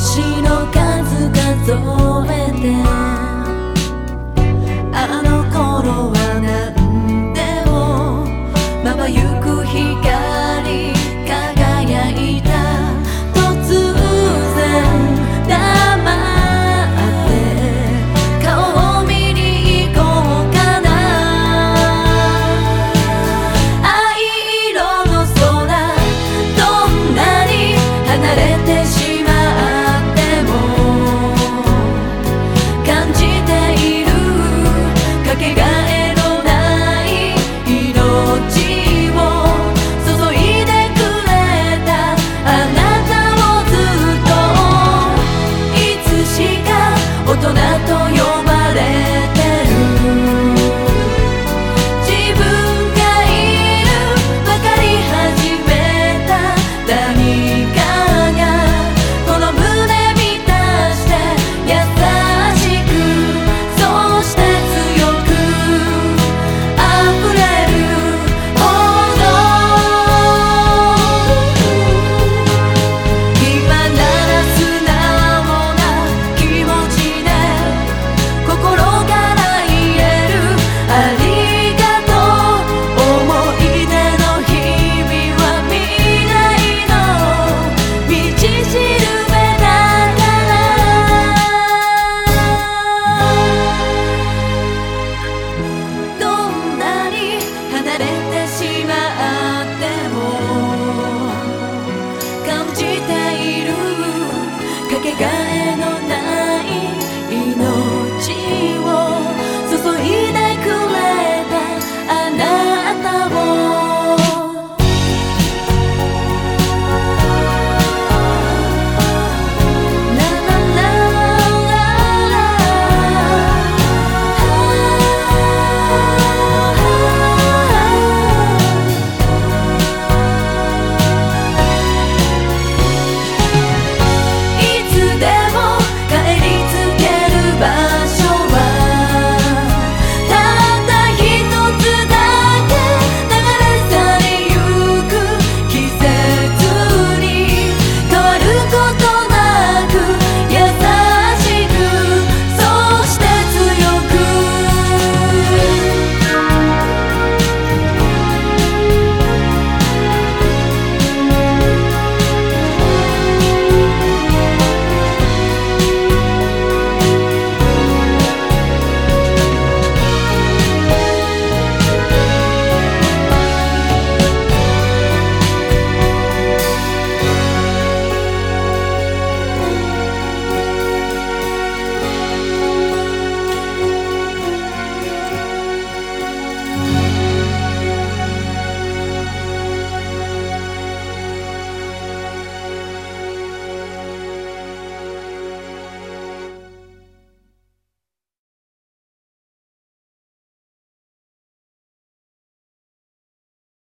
星の数数えて 보통